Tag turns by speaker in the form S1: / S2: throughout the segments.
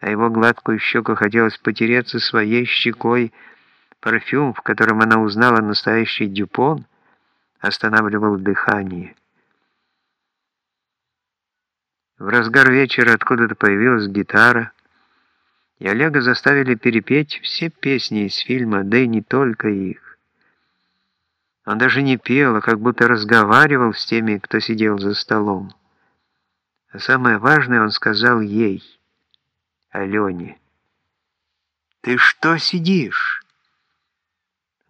S1: а его гладкую щеку хотелось потереться своей щекой. Парфюм, в котором она узнала настоящий дюпон, останавливал дыхание. В разгар вечера откуда-то появилась гитара, и Олега заставили перепеть все песни из фильма, да и не только их. Он даже не пел, а как будто разговаривал с теми, кто сидел за столом. А самое важное он сказал ей — Алене. «Ты что сидишь?»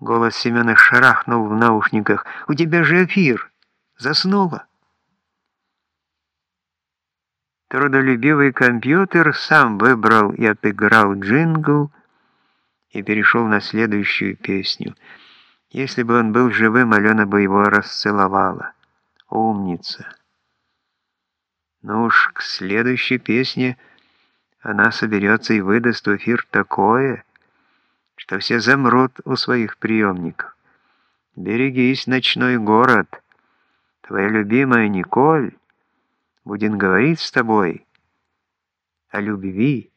S1: Голос Семена шарахнул в наушниках. «У тебя же эфир! Заснула!» Трудолюбивый компьютер сам выбрал и отыграл джингл и перешел на следующую песню. Если бы он был живым, Алена бы его расцеловала. Умница. Ну уж к следующей песне она соберется и выдаст в эфир такое, что все замрут у своих приемников. Берегись, ночной город. Твоя любимая Николь будет говорить с тобой о любви.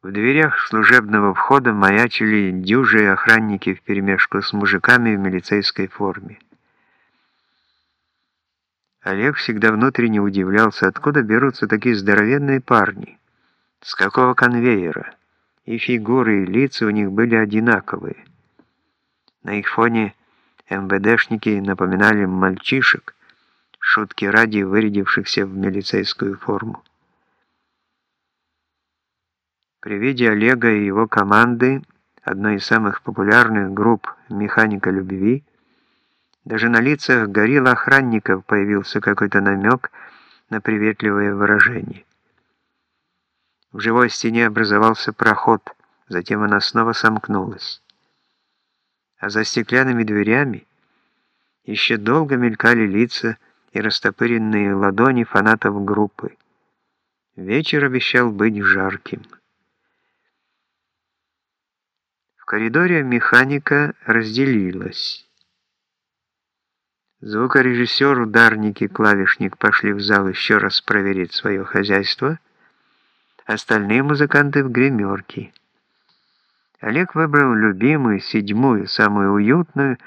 S1: В дверях служебного входа маячили дюжие охранники вперемешку с мужиками в милицейской форме. Олег всегда внутренне удивлялся, откуда берутся такие здоровенные парни, с какого конвейера, и фигуры, и лица у них были одинаковые. На их фоне МВДшники напоминали мальчишек, шутки ради вырядившихся в милицейскую форму. При виде Олега и его команды, одной из самых популярных групп «Механика любви», даже на лицах горилл охранников появился какой-то намек на приветливое выражение. В живой стене образовался проход, затем она снова сомкнулась. А за стеклянными дверями еще долго мелькали лица и растопыренные ладони фанатов группы. Вечер обещал быть жарким. В коридоре механика разделилась. Звукорежиссер, ударник и клавишник пошли в зал еще раз проверить свое хозяйство, остальные музыканты в гримерке. Олег выбрал любимую, седьмую, самую уютную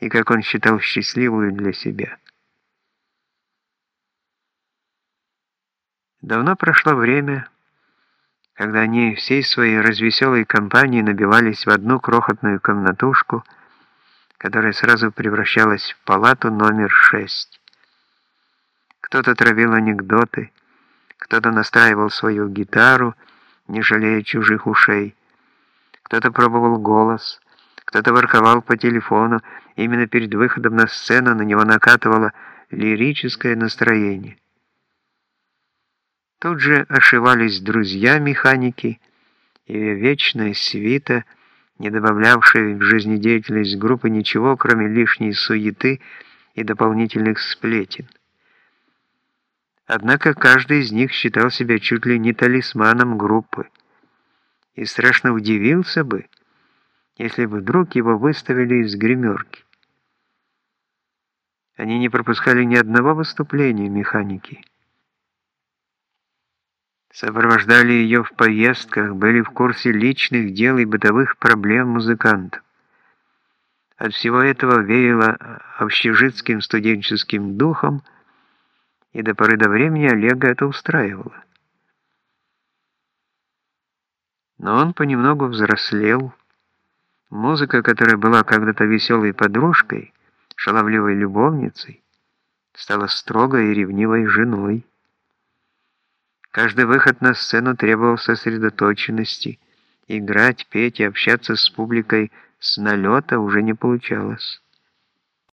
S1: и, как он считал, счастливую для себя. Давно прошло время, когда они всей своей развеселой компанией набивались в одну крохотную комнатушку – которая сразу превращалась в палату номер шесть. Кто-то травил анекдоты, кто-то настраивал свою гитару, не жалея чужих ушей, кто-то пробовал голос, кто-то ворковал по телефону, именно перед выходом на сцену на него накатывало лирическое настроение. Тут же ошивались друзья-механики, и вечная свита — не добавлявшие в жизнедеятельность группы ничего, кроме лишней суеты и дополнительных сплетен. Однако каждый из них считал себя чуть ли не талисманом группы и страшно удивился бы, если бы вдруг его выставили из гримерки. Они не пропускали ни одного выступления механики сопровождали ее в поездках, были в курсе личных дел и бытовых проблем музыкантов. От всего этого веяло общежитским студенческим духом, и до поры до времени Олега это устраивало. Но он понемногу взрослел. Музыка, которая была когда-то веселой подружкой, шаловливой любовницей, стала строгой и ревнивой женой. Каждый выход на сцену требовал сосредоточенности. Играть, петь и общаться с публикой с налета уже не получалось.